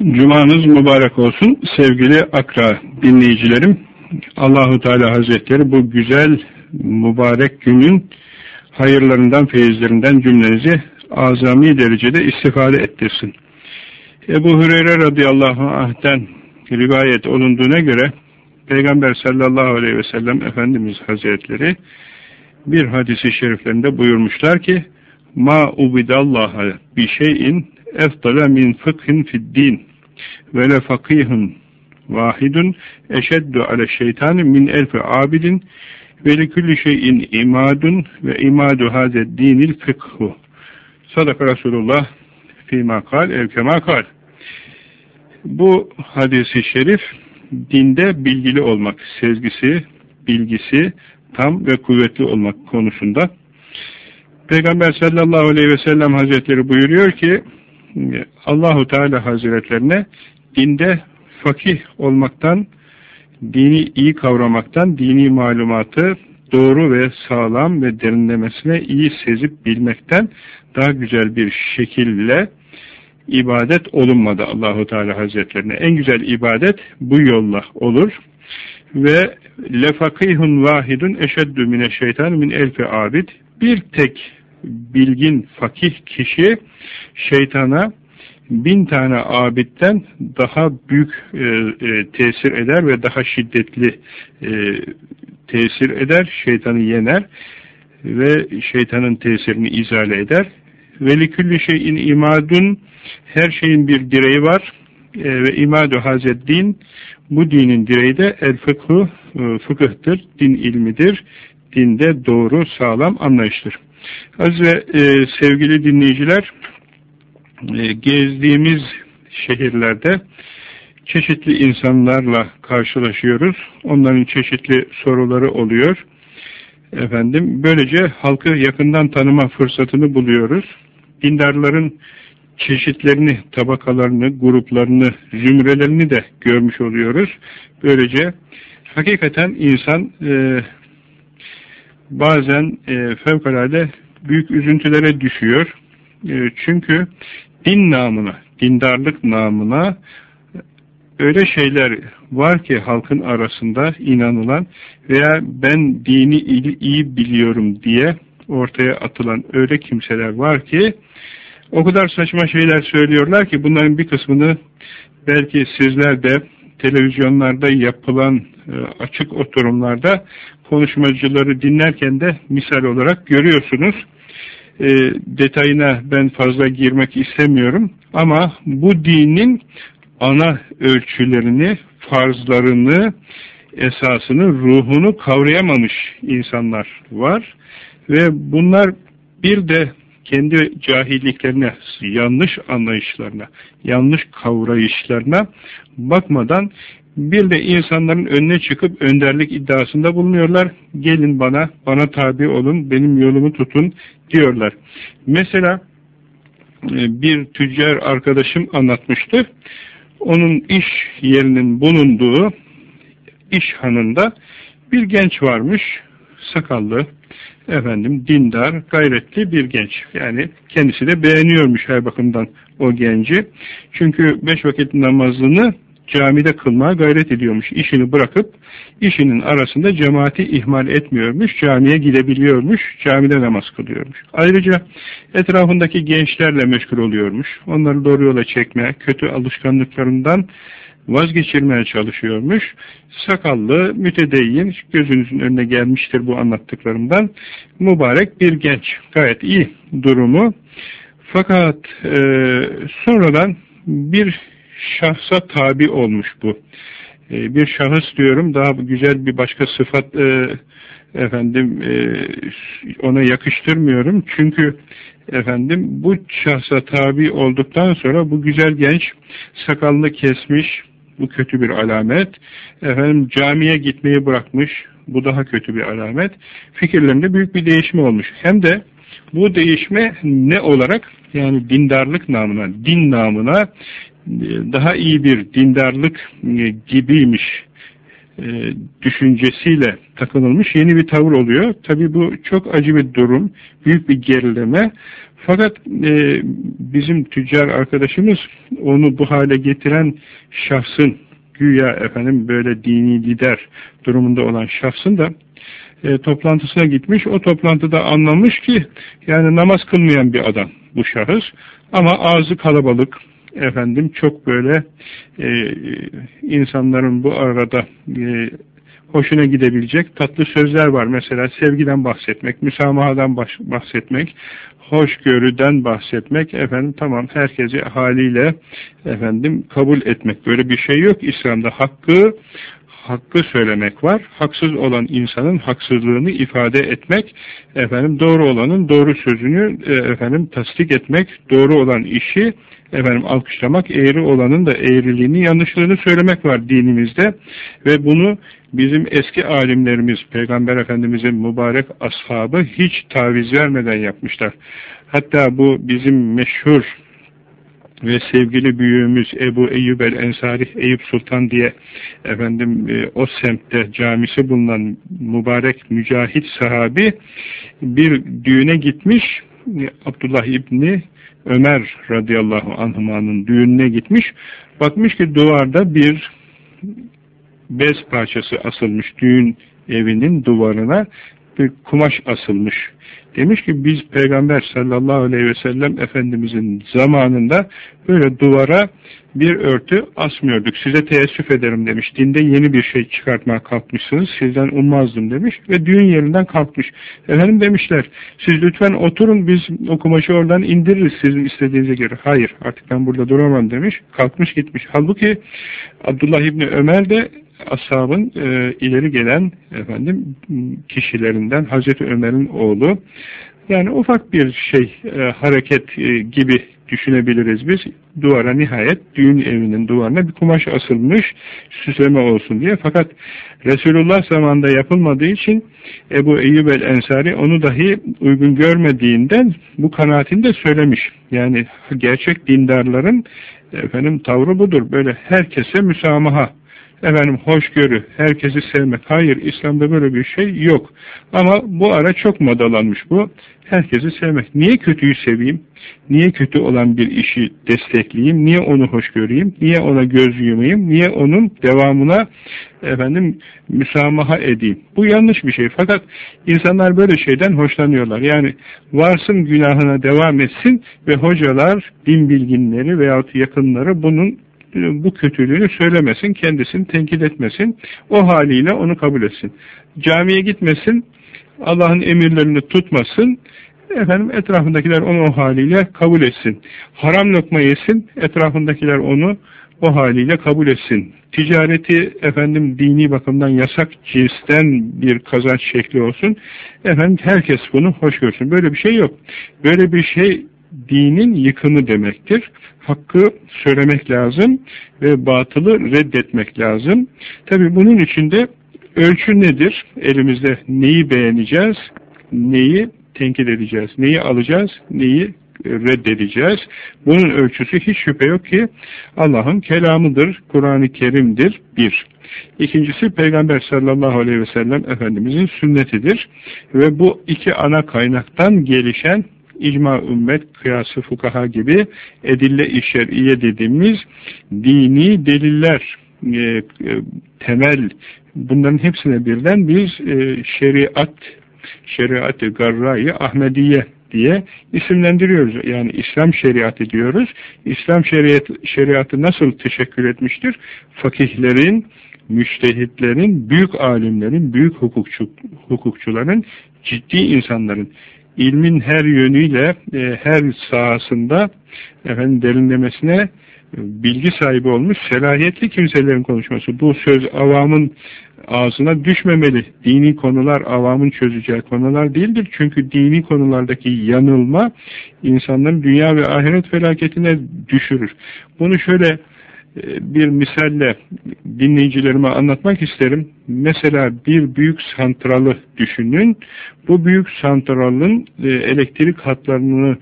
Cumanız mübarek olsun sevgili akra dinleyicilerim. Allahu Teala Hazretleri bu güzel mübarek günün hayırlarından, feyizlerinden cümlenizi azami derecede istifade ettirsin. Ebu Hureyre radıyallahu anh'ten rivayet olunduğuna göre Peygamber sallallahu aleyhi ve sellem Efendimiz Hazretleri bir hadisi şeriflerinde buyurmuşlar ki ma ubidallaha bi şeyin min fıkhin fid din ve le fakihun vahidun eşeddu ale şeytani min elfi abidin ve likülli şeyin imadun ve imadu hazet dinil fıkhu sadaka Resulullah fîmâ kal evkemâ kal bu hadisi şerif dinde bilgili olmak, sezgisi, bilgisi tam ve kuvvetli olmak konusunda. Peygamber sallallahu aleyhi ve sellem hazretleri buyuruyor ki Allahu Teala hazretlerine dinde fakih olmaktan, dini iyi kavramaktan, dini malumatı doğru ve sağlam ve derinlemesine iyi sezip bilmekten daha güzel bir şekilde ibadet olunmadı Allahu Teala Hazretlerine. En güzel ibadet bu yolla olur. Ve lefakihun vahidun eşeddü mine şeytan min elfi abid. Bir tek bilgin fakih kişi şeytana bin tane abitten daha büyük e, e, tesir eder ve daha şiddetli e, tesir eder, şeytanı yener ve şeytanın tesirini izale eder. Ve likülli şeyin imadun her şeyin bir direği var e, ve imadu hazet din bu dinin direği de el fıkhu e, fıkıhtır, din ilmidir, dinde doğru, sağlam anlayıştır. Az ve e, sevgili dinleyiciler, e, gezdiğimiz şehirlerde çeşitli insanlarla karşılaşıyoruz. Onların çeşitli soruları oluyor. Efendim, böylece halkı yakından tanıma fırsatını buluyoruz. Dindarların çeşitlerini, tabakalarını, gruplarını, zümrelerini de görmüş oluyoruz. Böylece hakikaten insan e, bazen e, fevkalade büyük üzüntülere düşüyor. E, çünkü din namına, dindarlık namına öyle şeyler var ki halkın arasında inanılan veya ben dini iyi biliyorum diye ortaya atılan öyle kimseler var ki o kadar saçma şeyler söylüyorlar ki bunların bir kısmını belki sizler de televizyonlarda yapılan açık oturumlarda konuşmacıları dinlerken de misal olarak görüyorsunuz. E, detayına ben fazla girmek istemiyorum ama bu dinin ana ölçülerini, farzlarını, esasını, ruhunu kavrayamamış insanlar var ve bunlar bir de kendi cahilliklerine, yanlış anlayışlarına, yanlış kavrayışlarına bakmadan bir de insanların önüne çıkıp önderlik iddiasında bulunuyorlar. Gelin bana, bana tabi olun, benim yolumu tutun diyorlar. Mesela e, bir tüccar arkadaşım anlatmıştı. Onun iş yerinin bulunduğu iş hanında bir genç varmış, sakallı, efendim dindar, gayretli bir genç. Yani kendisi de beğeniyormuş her bakımdan o genci. Çünkü beş vakit namazını camide kılmaya gayret ediyormuş. İşini bırakıp işinin arasında cemaati ihmal etmiyormuş. Camiye gidebiliyormuş. Camide namaz kılıyormuş. Ayrıca etrafındaki gençlerle meşgul oluyormuş. Onları doğru yola çekmeye, kötü alışkanlıklarından vazgeçirmeye çalışıyormuş. Sakallı, mütedeyyin, gözünüzün önüne gelmiştir bu anlattıklarımdan. Mübarek bir genç. Gayet iyi durumu. Fakat e, sonradan bir şahsa tabi olmuş bu. E, bir şahıs diyorum, daha güzel bir başka sıfat e, efendim e, ona yakıştırmıyorum. Çünkü efendim bu şahsa tabi olduktan sonra bu güzel genç sakalını kesmiş, bu kötü bir alamet. Efendim camiye gitmeyi bırakmış. Bu daha kötü bir alamet. Fikirlerinde büyük bir değişme olmuş. Hem de bu değişme ne olarak? Yani dindarlık namına, din namına daha iyi bir dindarlık gibiymiş e, düşüncesiyle takınılmış yeni bir tavır oluyor. Tabi bu çok acı bir durum, büyük bir gerileme. Fakat e, bizim tüccar arkadaşımız onu bu hale getiren şahsın güya efendim böyle dini lider durumunda olan şahsın da e, toplantısına gitmiş. O toplantıda anlamış ki yani namaz kılmayan bir adam bu şahıs ama ağzı kalabalık efendim çok böyle e, insanların bu arada e, hoşuna gidebilecek tatlı sözler var. Mesela sevgiden bahsetmek, müsamahadan bahsetmek, hoşgörüden bahsetmek, efendim tamam herkesi haliyle efendim kabul etmek. Böyle bir şey yok İslam'da. Hakkı hakkı söylemek var. Haksız olan insanın haksızlığını ifade etmek, efendim doğru olanın doğru sözünü e, efendim tasdik etmek, doğru olan işi efendim alkışlamak, eğri olanın da eğriliğini, yanlışlığını söylemek var dinimizde ve bunu bizim eski alimlerimiz, Peygamber Efendimizin mübarek ashabı hiç taviz vermeden yapmışlar. Hatta bu bizim meşhur ve sevgili büyüğümüz Ebu Eyyub el-Ensari, Eyüp Sultan diye efendim e, o semtte camisi bulunan mübarek mücahit sahabi bir düğüne gitmiş Abdullah İbni Ömer radıyallahu anhümanın düğününe gitmiş. Bakmış ki duvarda bir bez parçası asılmış düğün evinin duvarına bir kumaş asılmış. Demiş ki biz Peygamber sallallahu aleyhi ve sellem Efendimizin zamanında böyle duvara bir örtü asmıyorduk. Size teessüf ederim demiş. Dinde yeni bir şey çıkartmaya kalkmışsınız. Sizden ummazdım demiş. Ve düğün yerinden kalkmış. Efendim demişler siz lütfen oturun biz o kumaşı oradan indiririz sizin istediğinize göre. Hayır artık ben burada duramam demiş. Kalkmış gitmiş. Halbuki Abdullah İbni Ömer de ashabın e, ileri gelen efendim kişilerinden Hazreti Ömer'in oğlu yani ufak bir şey e, hareket e, gibi düşünebiliriz biz. Duvara nihayet düğün evinin duvarına bir kumaş asılmış süsleme olsun diye. Fakat Resulullah zamanında yapılmadığı için Ebu Eyyub el-Ensari onu dahi uygun görmediğinden bu kanaatini de söylemiş. Yani gerçek dindarların efendim tavrı budur. Böyle herkese müsamaha efendim hoşgörü, herkesi sevmek. Hayır, İslam'da böyle bir şey yok. Ama bu ara çok modalanmış bu. Herkesi sevmek. Niye kötüyü seveyim? Niye kötü olan bir işi destekleyeyim? Niye onu hoş göreyim? Niye ona göz yumayım? Niye onun devamına efendim müsamaha edeyim? Bu yanlış bir şey. Fakat insanlar böyle şeyden hoşlanıyorlar. Yani varsın günahına devam etsin ve hocalar, din bilginleri veyahut yakınları bunun bu kötülüğünü söylemesin, kendisini tenkit etmesin, o haliyle onu kabul etsin. Camiye gitmesin, Allah'ın emirlerini tutmasın, efendim etrafındakiler onu o haliyle kabul etsin. Haram lokma yesin, etrafındakiler onu o haliyle kabul etsin. Ticareti efendim dini bakımdan yasak cinsten bir kazanç şekli olsun. Efendim herkes bunu hoş görsün. Böyle bir şey yok. Böyle bir şey dinin yıkımı demektir. Hakkı söylemek lazım ve batılı reddetmek lazım. Tabi bunun içinde ölçü nedir? Elimizde neyi beğeneceğiz, neyi tenkit edeceğiz, neyi alacağız, neyi reddedeceğiz. Bunun ölçüsü hiç şüphe yok ki Allah'ın kelamıdır, Kur'an-ı Kerim'dir, bir. İkincisi Peygamber sallallahu aleyhi ve sellem Efendimizin sünnetidir. Ve bu iki ana kaynaktan gelişen icma ümmet, kıyası fukaha gibi edille-i şer'iye dediğimiz dini deliller, e, e, temel bunların hepsine birden biz e, şeriat, şeriat-ı garra Ahmediye diye isimlendiriyoruz. Yani İslam şeriatı diyoruz. İslam şeriat, şeriatı nasıl teşekkür etmiştir? Fakihlerin, müştehitlerin, büyük alimlerin, büyük hukukçu, hukukçuların, ciddi insanların ilmin her yönüyle e, her sahasında efendim derinlemesine e, bilgi sahibi olmuş selahiyetli kimselerin konuşması. Bu söz avamın ağzına düşmemeli. Dini konular avamın çözeceği konular değildir. Çünkü dini konulardaki yanılma insanların dünya ve ahiret felaketine düşürür. Bunu şöyle bir misalle dinleyicilerime anlatmak isterim. Mesela bir büyük santralı düşünün. Bu büyük santralın e, elektrik hatlarını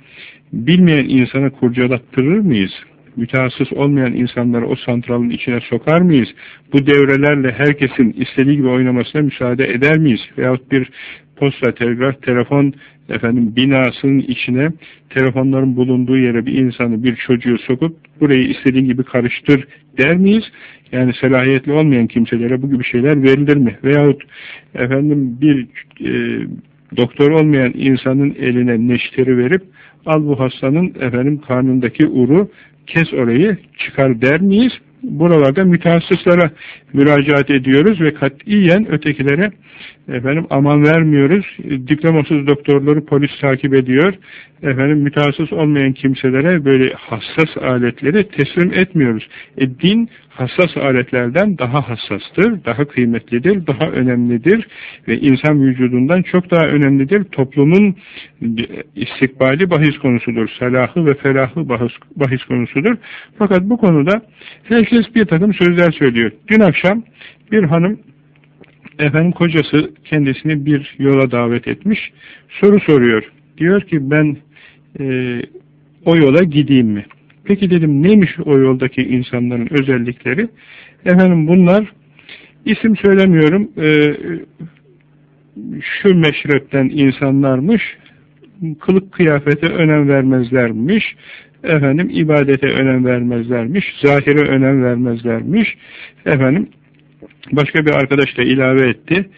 bilmeyen insana kurcalattırır mıyız? Mütehassıs olmayan insanları o santralın içine sokar mıyız? Bu devrelerle herkesin istediği gibi oynamasına müsaade eder miyiz? Veyahut bir posta, telgraf, telefon efendim binasının içine telefonların bulunduğu yere bir insanı, bir çocuğu sokup burayı istediğin gibi karıştır der miyiz? Yani selahiyetli olmayan kimselere bu gibi şeyler verilir mi? Veyahut efendim bir e, doktor olmayan insanın eline neşteri verip al bu hastanın efendim karnındaki uru kes orayı çıkar der miyiz? Buralarda mütehassıslara müracaat ediyoruz ve katiyen ötekilere efendim aman vermiyoruz. Diplomasız doktorları polis takip ediyor. Efendim mütehassıs olmayan kimselere böyle hassas aletleri teslim etmiyoruz. E, din hassas aletlerden daha hassastır, daha kıymetlidir, daha önemlidir ve insan vücudundan çok daha önemlidir. Toplumun istikbali bahis konusudur. Salahı ve felahı bahis, bahis konusudur. Fakat bu konuda herkes bir takım sözler söylüyor. Dün akşam bir hanım efendim kocası kendisini bir yola davet etmiş. Soru soruyor. Diyor ki ben e, o yola gideyim mi? Peki dedim neymiş o yoldaki insanların özellikleri? Efendim bunlar isim söylemiyorum e, şu meşrepten insanlarmış kılık kıyafete önem vermezlermiş efendim ibadete önem vermezlermiş zahire önem vermezlermiş efendim başka bir arkadaş da ilave etti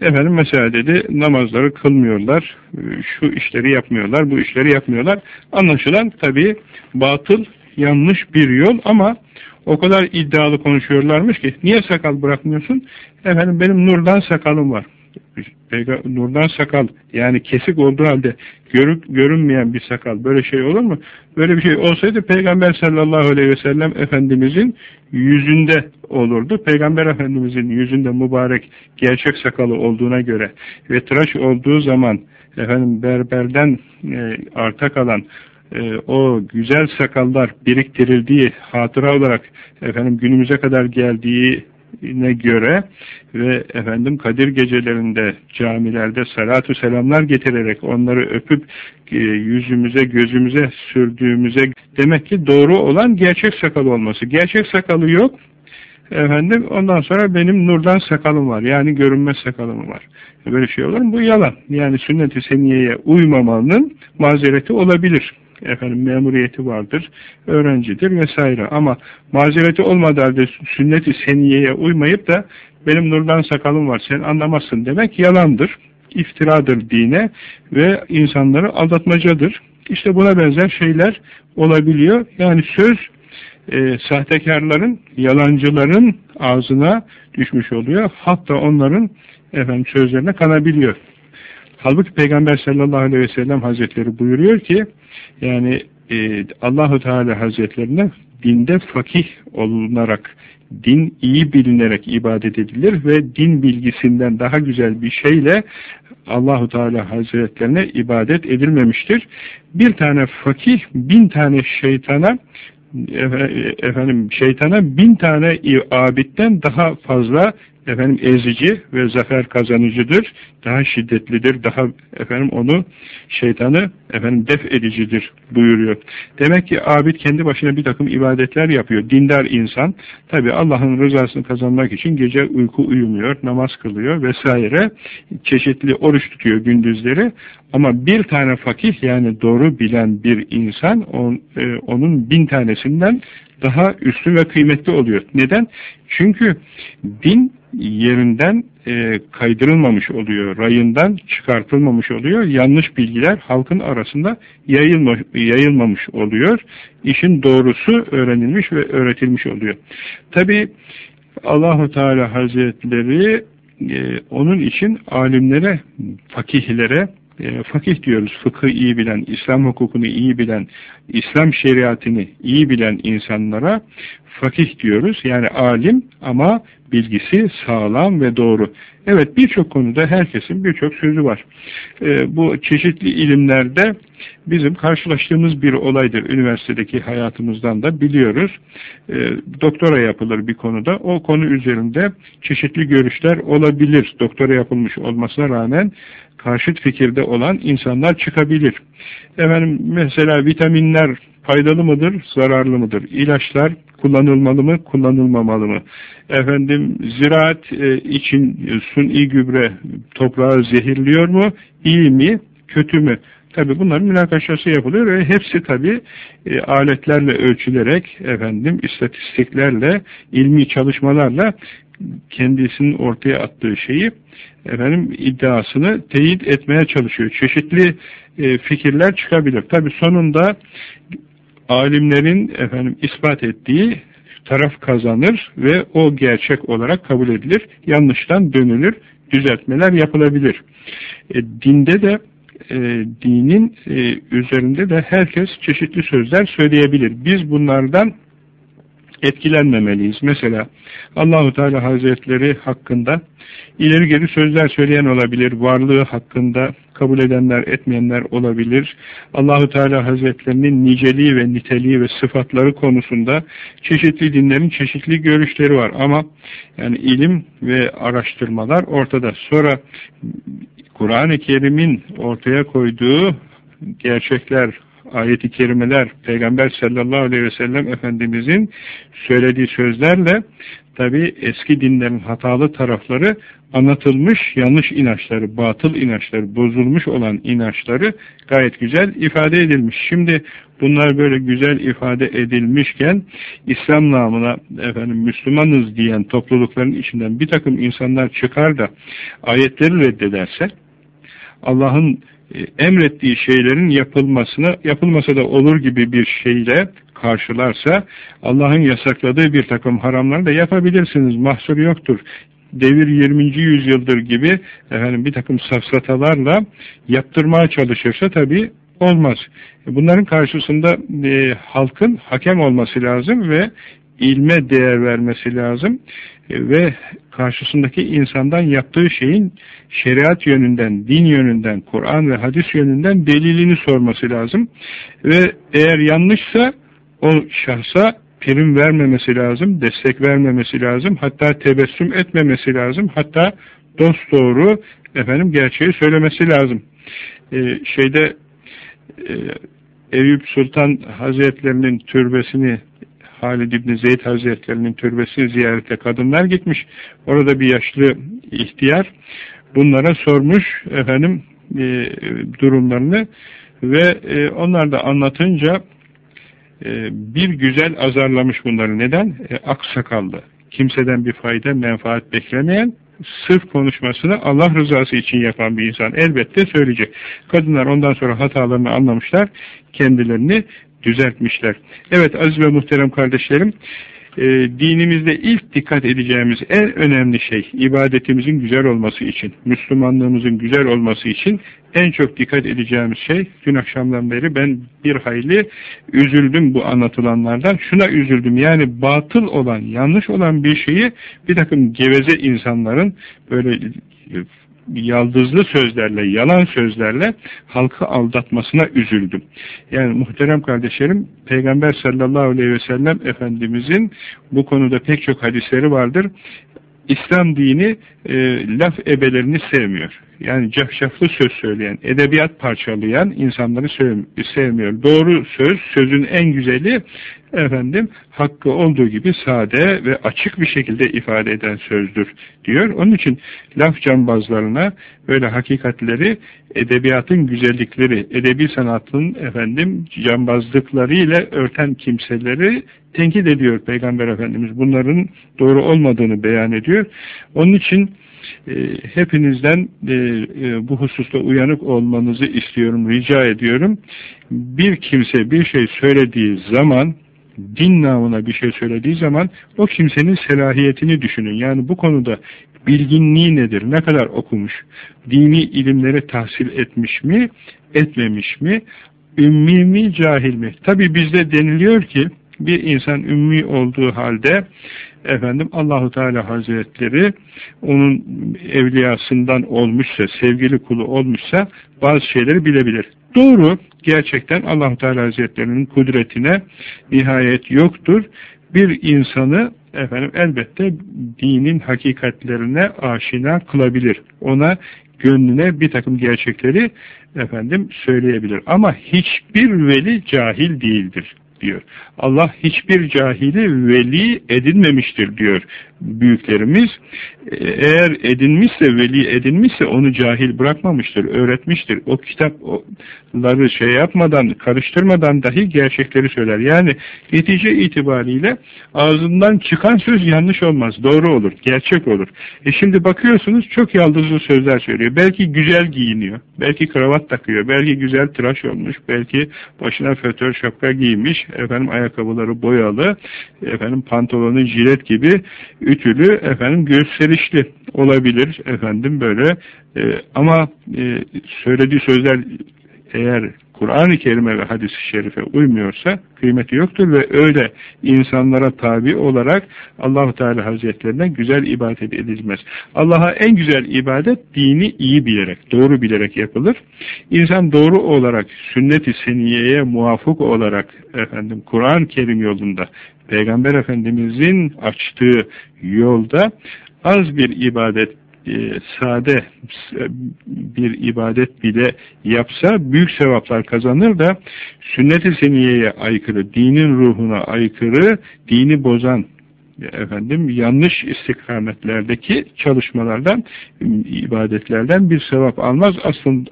efendim mesela dedi namazları kılmıyorlar şu işleri yapmıyorlar bu işleri yapmıyorlar anlaşılan tabi batıl yanlış bir yol ama o kadar iddialı konuşuyorlarmış ki niye sakal bırakmıyorsun? Efendim benim nurdan sakalım var. Nurdan sakal yani kesik olduğu halde görük, görünmeyen bir sakal böyle şey olur mu? Böyle bir şey olsaydı Peygamber sallallahu aleyhi ve sellem Efendimizin yüzünde olurdu. Peygamber Efendimizin yüzünde mübarek gerçek sakalı olduğuna göre ve tıraş olduğu zaman efendim berberden e, arta kalan e, o güzel sakallar biriktirildiği hatıra olarak efendim günümüze kadar geldiği ne göre ve efendim Kadir gecelerinde camilerde salatu selamlar getirerek onları öpüp e, yüzümüze gözümüze sürdüğümüze demek ki doğru olan gerçek sakal olması. Gerçek sakalı yok. Efendim ondan sonra benim nurdan sakalım var. Yani görünmez sakalım var. Böyle şey olur mu? Bu yalan. Yani sünnet-i seniyeye uymamanın mazereti olabilir efendim memuriyeti vardır, öğrencidir vesaire. Ama mazereti olmadığı halde sünnet-i seniyeye uymayıp da benim nurdan sakalım var sen anlamazsın demek yalandır, iftiradır dine ve insanları aldatmacadır. İşte buna benzer şeyler olabiliyor. Yani söz e, sahtekarların, yalancıların ağzına düşmüş oluyor. Hatta onların efendim sözlerine kanabiliyor. Halbuki Peygamber sallallahu aleyhi ve sellem hazretleri buyuruyor ki yani e, Allahu Teala hazretlerine dinde fakih olunarak din iyi bilinerek ibadet edilir ve din bilgisinden daha güzel bir şeyle Allahu Teala Hazretlerine ibadet edilmemiştir. Bir tane fakih bin tane şeytana efendim şeytana bin tane abitten daha fazla efendim ezici ve zafer kazanıcıdır. Daha şiddetlidir. Daha efendim onu şeytanı efendim def edicidir buyuruyor. Demek ki abid kendi başına bir takım ibadetler yapıyor. Dindar insan tabi Allah'ın rızasını kazanmak için gece uyku uyumuyor, namaz kılıyor vesaire. Çeşitli oruç tutuyor gündüzleri. Ama bir tane fakih yani doğru bilen bir insan on, e, onun bin tanesinden daha üstün ve kıymetli oluyor. Neden? Çünkü din yerinden e, kaydırılmamış oluyor, rayından çıkartılmamış oluyor. Yanlış bilgiler halkın arasında yayılma, yayılmamış oluyor. İşin doğrusu öğrenilmiş ve öğretilmiş oluyor. Tabi Allahu Teala Hazretleri e, onun için alimlere, fakihlere, e, fakih diyoruz, fıkı iyi bilen, İslam hukukunu iyi bilen, İslam şeriatını iyi bilen insanlara fakih diyoruz. Yani alim ama bilgisi sağlam ve doğru. Evet birçok konuda herkesin birçok sözü var. E, bu çeşitli ilimlerde bizim karşılaştığımız bir olaydır. Üniversitedeki hayatımızdan da biliyoruz. E, doktora yapılır bir konuda. O konu üzerinde çeşitli görüşler olabilir. Doktora yapılmış olmasına rağmen karşıt fikirde olan insanlar çıkabilir. Efendim mesela vitaminler faydalı mıdır, zararlı mıdır? İlaçlar kullanılmalı mı, kullanılmamalı mı? Efendim, ziraat e, için suni gübre toprağı zehirliyor mu, iyi mi, kötü mü? Tabi bunların münakaşası yapılıyor ve hepsi tabi e, aletlerle ölçülerek, efendim, istatistiklerle, ilmi çalışmalarla kendisinin ortaya attığı şeyi efendim iddiasını teyit etmeye çalışıyor. Çeşitli e, fikirler çıkabilir. Tabi sonunda alimlerin efendim ispat ettiği taraf kazanır ve o gerçek olarak kabul edilir. Yanlıştan dönülür, düzeltmeler yapılabilir. E, dinde de e, dinin e, üzerinde de herkes çeşitli sözler söyleyebilir. Biz bunlardan etkilenmemeliyiz. Mesela Allahu Teala Hazretleri hakkında ileri geri sözler söyleyen olabilir, varlığı hakkında kabul edenler, etmeyenler olabilir. Allahu Teala Hazretlerinin niceliği ve niteliği ve sıfatları konusunda çeşitli dinlerin çeşitli görüşleri var ama yani ilim ve araştırmalar ortada. Sonra Kur'an-ı Kerim'in ortaya koyduğu gerçekler, ayeti kerimeler, Peygamber sallallahu aleyhi ve sellem Efendimizin söylediği sözlerle tabi eski dinlerin hatalı tarafları anlatılmış yanlış inançları, batıl inançları, bozulmuş olan inançları gayet güzel ifade edilmiş. Şimdi bunlar böyle güzel ifade edilmişken İslam namına efendim Müslümanız diyen toplulukların içinden bir takım insanlar çıkar da ayetleri reddederse Allah'ın emrettiği şeylerin yapılmasını yapılmasa da olur gibi bir şeyle karşılarsa Allah'ın yasakladığı bir takım haramları da yapabilirsiniz. Mahsur yoktur. Devir 20. yüzyıldır gibi efendim bir takım safsatalarla yaptırmaya çalışırsa tabi olmaz. Bunların karşısında e, halkın hakem olması lazım ve ilme değer vermesi lazım e, ve karşısındaki insandan yaptığı şeyin şeriat yönünden, din yönünden, Kur'an ve hadis yönünden delilini sorması lazım. Ve eğer yanlışsa o şahsa prim vermemesi lazım, destek vermemesi lazım, hatta tebessüm etmemesi lazım, hatta dost doğru efendim gerçeği söylemesi lazım. Ee, şeyde e, Eyüp Sultan Hazretlerinin türbesini Halid İbni Zeyd Hazretlerinin türbesini ziyarete kadınlar gitmiş. Orada bir yaşlı ihtiyar bunlara sormuş efendim e, durumlarını ve e, onlar da anlatınca e, bir güzel azarlamış bunları. Neden? E, aksakallı. Kimseden bir fayda, menfaat beklemeyen, sırf konuşmasını Allah rızası için yapan bir insan elbette söyleyecek. Kadınlar ondan sonra hatalarını anlamışlar, kendilerini düzeltmişler. Evet aziz ve muhterem kardeşlerim, e, dinimizde ilk dikkat edeceğimiz en önemli şey, ibadetimizin güzel olması için, Müslümanlığımızın güzel olması için en çok dikkat edeceğimiz şey, dün akşamdan beri ben bir hayli üzüldüm bu anlatılanlardan. Şuna üzüldüm, yani batıl olan, yanlış olan bir şeyi bir takım geveze insanların böyle yaldızlı sözlerle, yalan sözlerle halkı aldatmasına üzüldüm. Yani muhterem kardeşlerim, Peygamber sallallahu aleyhi ve sellem Efendimizin bu konuda pek çok hadisleri vardır. İslam dini e, laf ebelerini sevmiyor. Yani cafcaflı söz söyleyen, edebiyat parçalayan insanları sevmiyor. Doğru söz, sözün en güzeli efendim hakkı olduğu gibi sade ve açık bir şekilde ifade eden sözdür diyor. Onun için laf cambazlarına böyle hakikatleri edebiyatın güzellikleri, edebi sanatın efendim cambazlıklarıyla örten kimseleri tenkit ediyor Peygamber Efendimiz. Bunların doğru olmadığını beyan ediyor. Onun için e, hepinizden e, e, bu hususta uyanık olmanızı istiyorum, rica ediyorum. Bir kimse bir şey söylediği zaman din namına bir şey söylediği zaman o kimsenin selahiyetini düşünün. Yani bu konuda bilginliği nedir? Ne kadar okumuş? Dini ilimleri tahsil etmiş mi? Etmemiş mi? Ümmi mi? Cahil mi? Tabi bizde deniliyor ki bir insan ümmi olduğu halde efendim Allahu Teala Hazretleri onun evliyasından olmuşsa, sevgili kulu olmuşsa bazı şeyleri bilebilir. Doğru, gerçekten Allahu Teala Hazretlerinin kudretine nihayet yoktur. Bir insanı efendim elbette dinin hakikatlerine aşina kılabilir. Ona gönlüne bir takım gerçekleri efendim söyleyebilir. Ama hiçbir veli cahil değildir. Diyor. Allah hiçbir cahili veli edinmemiştir diyor büyüklerimiz. Eğer edinmişse, veli edinmişse onu cahil bırakmamıştır, öğretmiştir. O kitapları şey yapmadan, karıştırmadan dahi gerçekleri söyler. Yani netice itibariyle ağzından çıkan söz yanlış olmaz, doğru olur, gerçek olur. E şimdi bakıyorsunuz çok yaldızlı sözler söylüyor. Belki güzel giyiniyor, belki kravat takıyor, belki güzel tıraş olmuş, belki başına fötör şapka giymiş, efendim ayakkabıları boyalı, efendim pantolonu jilet gibi ütülü, efendim gösterişli olabilir efendim böyle. E, ama e, söylediği sözler eğer Kur'an-ı Kerim'e ve hadis-i şerife uymuyorsa kıymeti yoktur ve öyle insanlara tabi olarak Allahu Teala Hazretlerine güzel ibadet edilmez. Allah'a en güzel ibadet dini iyi bilerek, doğru bilerek yapılır. İnsan doğru olarak sünnet-i seniyeye muvafık olarak efendim Kur'an-ı Kerim yolunda Peygamber Efendimizin açtığı yolda az bir ibadet e, sade bir ibadet bile yapsa büyük sevaplar kazanır da sünnet-i seniyeye aykırı, dinin ruhuna aykırı, dini bozan efendim yanlış istikametlerdeki çalışmalardan, ibadetlerden bir sevap almaz. Aslında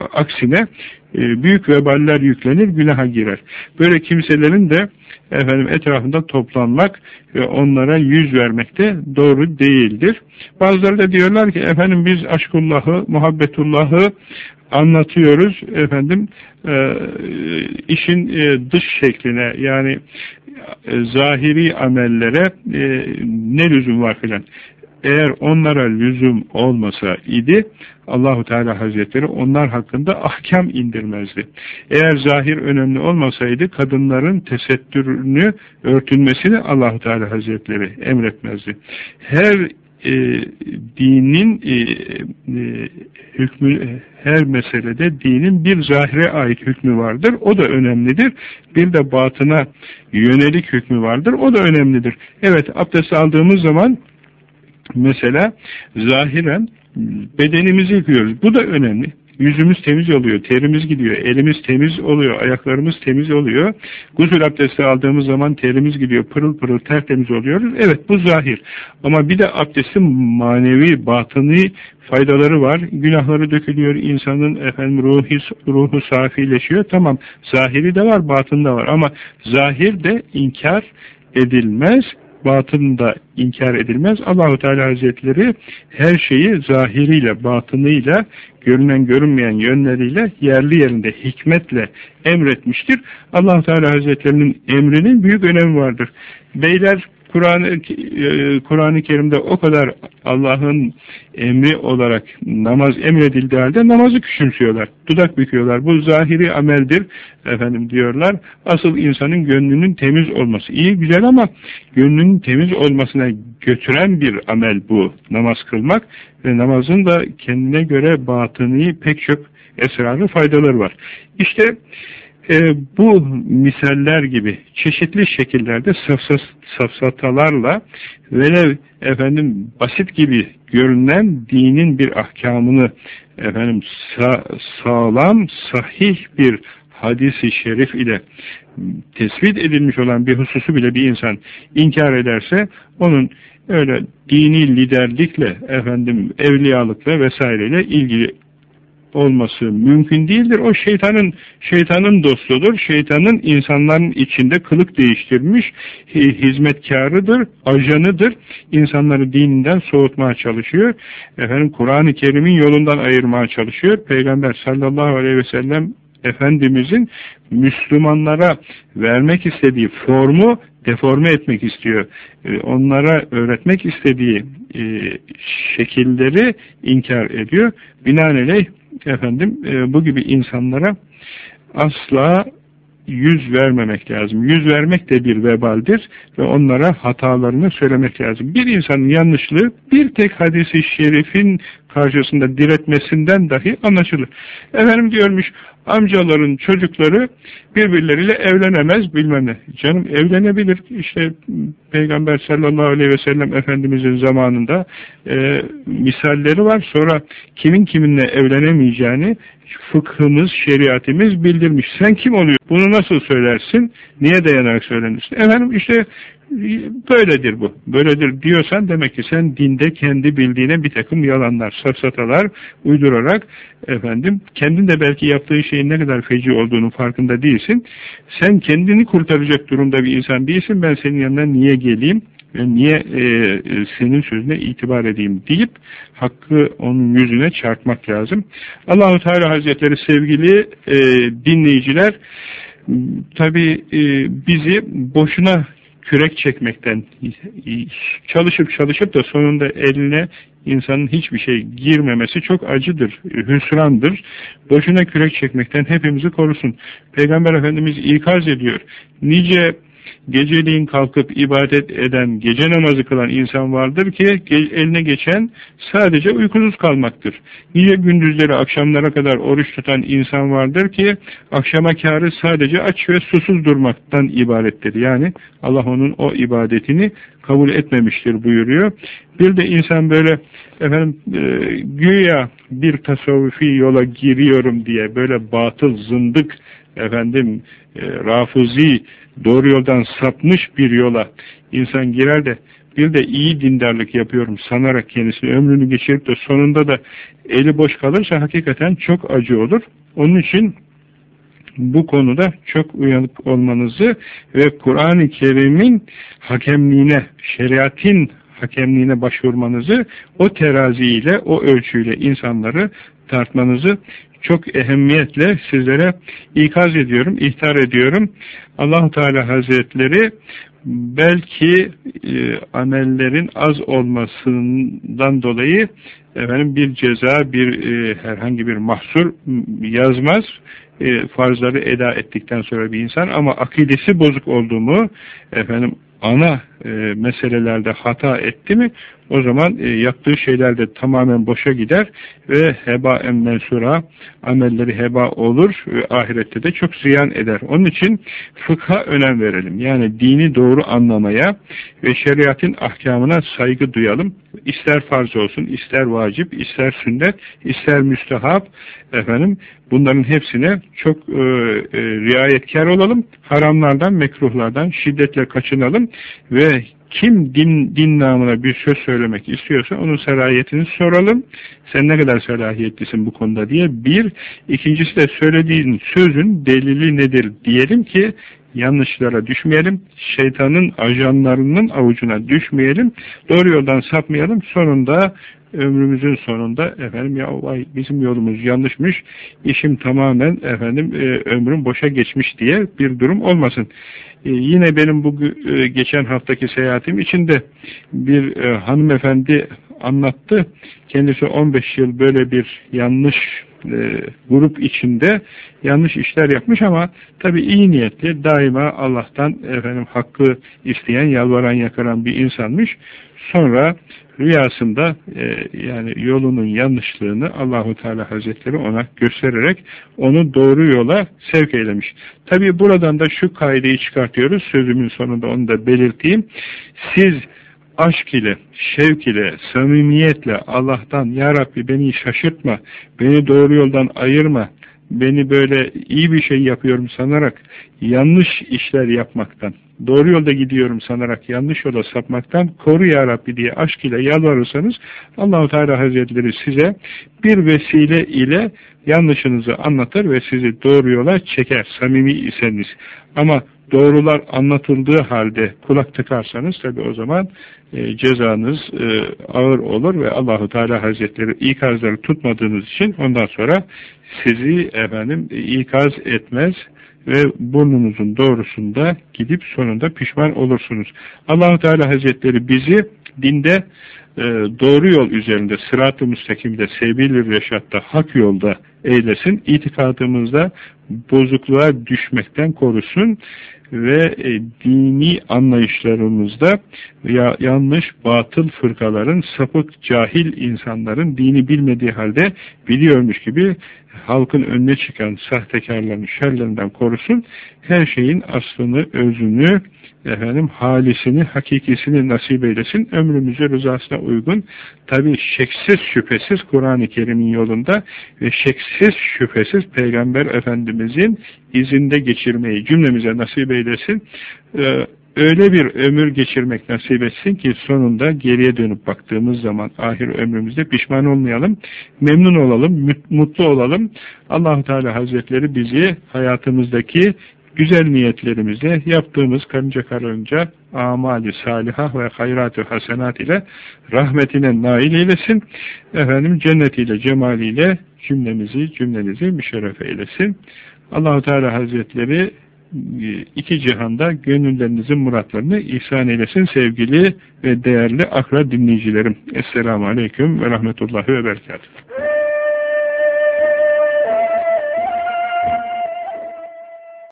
aksine e, büyük veballer yüklenir, günaha girer. Böyle kimselerin de efendim etrafında toplanmak ve onlara yüz vermek de doğru değildir. Bazıları da diyorlar ki efendim biz aşkullahı, muhabbetullahı anlatıyoruz efendim e, işin e, dış şekline yani e, zahiri amellere e, ne lüzum var filan eğer onlara lüzum olmasa idi Allahu Teala Hazretleri onlar hakkında ahkam indirmezdi. Eğer zahir önemli olmasaydı kadınların tesettürünü örtünmesini Allahu Teala Hazretleri emretmezdi. Her e, dinin e, e, hükmü her meselede dinin bir zahire ait hükmü vardır. O da önemlidir. Bir de batına yönelik hükmü vardır. O da önemlidir. Evet abdest aldığımız zaman mesela zahiren bedenimizi yıkıyoruz. Bu da önemli. Yüzümüz temiz oluyor, terimiz gidiyor, elimiz temiz oluyor, ayaklarımız temiz oluyor. Gusül abdesti aldığımız zaman terimiz gidiyor, pırıl pırıl tertemiz oluyoruz. Evet bu zahir. Ama bir de abdestin manevi, batıni faydaları var. Günahları dökülüyor, insanın efendim ruhu, ruhu safileşiyor. Tamam zahiri de var, batın da var. Ama zahir de inkar edilmez batın da inkar edilmez. Allahu Teala Hazretleri her şeyi zahiriyle, batınıyla, görünen görünmeyen yönleriyle yerli yerinde hikmetle emretmiştir. Allahu Teala Hazretlerinin emrinin büyük önemi vardır. Beyler Kur'an-ı e, Kur'an-ı Kerim'de o kadar Allah'ın emri olarak namaz emredildiği halde namazı küçümsüyorlar. Dudak büküyorlar. Bu zahiri ameldir efendim diyorlar. Asıl insanın gönlünün temiz olması. iyi güzel ama gönlünün temiz olmasına götüren bir amel bu. Namaz kılmak ve namazın da kendine göre batını pek çok esrarlı faydaları var. İşte e, bu misaller gibi çeşitli şekillerde safsat, safsatalarla velev efendim basit gibi görünen dinin bir ahkamını efendim sa sağlam, sahih bir hadisi şerif ile tespit edilmiş olan bir hususu bile bir insan inkar ederse onun öyle dini liderlikle efendim evliyalıkla vesaireyle ilgili olması mümkün değildir. O şeytanın şeytanın dostudur. Şeytanın insanların içinde kılık değiştirmiş hizmetkarıdır, ajanıdır. İnsanları dininden soğutmaya çalışıyor. Efendim Kur'an-ı Kerim'in yolundan ayırmaya çalışıyor. Peygamber sallallahu aleyhi ve sellem Efendimizin Müslümanlara vermek istediği formu deforme etmek istiyor. Ee, onlara öğretmek istediği e, şekilleri inkar ediyor. Binaenaleyh efendim e, bu gibi insanlara asla yüz vermemek lazım. Yüz vermek de bir vebaldir ve onlara hatalarını söylemek lazım. Bir insanın yanlışlığı bir tek hadisi şerifin karşısında diretmesinden dahi anlaşılır. Efendim diyormuş amcaların çocukları birbirleriyle evlenemez bilmem ne. Canım evlenebilir. İşte Peygamber sallallahu aleyhi ve sellem Efendimizin zamanında e, misalleri var. Sonra kimin kiminle evlenemeyeceğini fıkhımız, şeriatimiz bildirmiş. Sen kim oluyor? Bunu nasıl söylersin? Niye dayanarak söylenirsin? Efendim işte böyledir bu. Böyledir diyorsan demek ki sen dinde kendi bildiğine bir takım yalanlar, safsatalar uydurarak efendim kendin de belki yaptığın şeyin ne kadar feci olduğunu farkında değilsin. Sen kendini kurtaracak durumda bir insan değilsin. Ben senin yanına niye geleyim? Niye e, e, senin sözüne itibar edeyim deyip hakkı onun yüzüne çarpmak lazım. Allahu Teala Hazretleri sevgili e, dinleyiciler tabi e, bizi boşuna kürek çekmekten çalışıp çalışıp da sonunda eline insanın hiçbir şey girmemesi çok acıdır, hüsrandır. Boşuna kürek çekmekten hepimizi korusun. Peygamber Efendimiz ikaz ediyor. Nice geceliğin kalkıp ibadet eden, gece namazı kılan insan vardır ki eline geçen sadece uykusuz kalmaktır. Niye gündüzleri akşamlara kadar oruç tutan insan vardır ki akşama karı sadece aç ve susuz durmaktan ibarettir. Yani Allah onun o ibadetini kabul etmemiştir buyuruyor. Bir de insan böyle efendim e, güya bir tasavvufi yola giriyorum diye böyle batıl, zındık efendim e, rafuzi doğru yoldan sapmış bir yola insan girer de bir de iyi dindarlık yapıyorum sanarak kendisi ömrünü geçirip de sonunda da eli boş kalırsa hakikaten çok acı olur. Onun için bu konuda çok uyanık olmanızı ve Kur'an-ı Kerim'in hakemliğine, şeriatin hakemliğine başvurmanızı, o teraziyle, o ölçüyle insanları tartmanızı çok ehemmiyetle sizlere ikaz ediyorum, ihtar ediyorum. Allahu Teala Hazretleri belki e, amellerin az olmasından dolayı efendim bir ceza, bir e, herhangi bir mahsur yazmaz. E, farzları eda ettikten sonra bir insan ama akidesi bozuk olduğumu efendim ana e, meselelerde hata etti mi o zaman e, yaptığı şeyler de tamamen boşa gider ve heba en mensura amelleri heba olur ve ahirette de çok ziyan eder. Onun için fıkha önem verelim. Yani dini doğru anlamaya ve şeriatın ahkamına saygı duyalım. İster farz olsun, ister vacip, ister sünnet, ister müstehap efendim bunların hepsine çok e, e, riayetkar olalım. Haramlardan, mekruhlardan şiddetle kaçınalım ve kim din, din namına bir söz söylemek istiyorsa onun serayetini soralım. Sen ne kadar selahiyetlisin bu konuda diye. Bir, ikincisi de söylediğin sözün delili nedir diyelim ki yanlışlara düşmeyelim. Şeytanın ajanlarının avucuna düşmeyelim. Doğru yoldan sapmayalım. Sonunda ömrümüzün sonunda efendim ya vay bizim yolumuz yanlışmış. işim tamamen efendim e, ömrüm boşa geçmiş diye bir durum olmasın. E, yine benim bu e, geçen haftaki seyahatim içinde bir e, hanımefendi anlattı. Kendisi 15 yıl böyle bir yanlış e, grup içinde yanlış işler yapmış ama tabi iyi niyetli daima Allah'tan efendim hakkı isteyen, yalvaran, yakaran bir insanmış. Sonra rüyasında e, yani yolunun yanlışlığını Allahu Teala Hazretleri ona göstererek onu doğru yola sevk eylemiş. Tabi buradan da şu kaideyi çıkartıyoruz. Sözümün sonunda onu da belirteyim. Siz aşk ile, şevk ile, samimiyetle Allah'tan Ya Rabbi beni şaşırtma, beni doğru yoldan ayırma, beni böyle iyi bir şey yapıyorum sanarak yanlış işler yapmaktan, doğru yolda gidiyorum sanarak yanlış yola sapmaktan koru ya Rabbi diye aşk ile yalvarırsanız Allahu Teala Hazretleri size bir vesile ile yanlışınızı anlatır ve sizi doğru yola çeker samimi iseniz. Ama doğrular anlatıldığı halde kulak tıkarsanız tabi o zaman e, cezanız e, ağır olur ve Allahu Teala Hazretleri ikazları tutmadığınız için ondan sonra sizi efendim ikaz etmez ve burnunuzun doğrusunda gidip sonunda pişman olursunuz. Allahu Teala Hazretleri bizi dinde e, doğru yol üzerinde sırat-ı müstakimde, sebil-i reşatta, hak yolda eylesin. İtikadımızda bozukluğa düşmekten korusun ve e, dini anlayışlarımızda ya, yanlış batıl fırkaların, sapık cahil insanların dini bilmediği halde biliyormuş gibi halkın önüne çıkan sahtekarların şerlerinden korusun. Her şeyin aslını, özünü, efendim halisini, hakikisini nasip eylesin. Ömrümüzü rızasına uygun. Tabi şeksiz şüphesiz Kur'an-ı Kerim'in yolunda ve şeksiz şüphesiz Peygamber Efendimizin izinde geçirmeyi cümlemize nasip eylesin. Ee, öyle bir ömür geçirmek nasip etsin ki sonunda geriye dönüp baktığımız zaman ahir ömrümüzde pişman olmayalım, memnun olalım, mutlu olalım. allah Teala Hazretleri bizi hayatımızdaki güzel niyetlerimizle yaptığımız karınca karınca amali salihah ve hayratı hasenat ile rahmetine nail eylesin. Efendim cennetiyle, cemaliyle cümlemizi, cümlenizi müşerref eylesin. allah Teala Hazretleri iki cihanda gönüllerinizin muratlarını ihsan eylesin sevgili ve değerli akra dinleyicilerim. Esselamu Aleyküm ve Rahmetullahi ve Berekatuhu.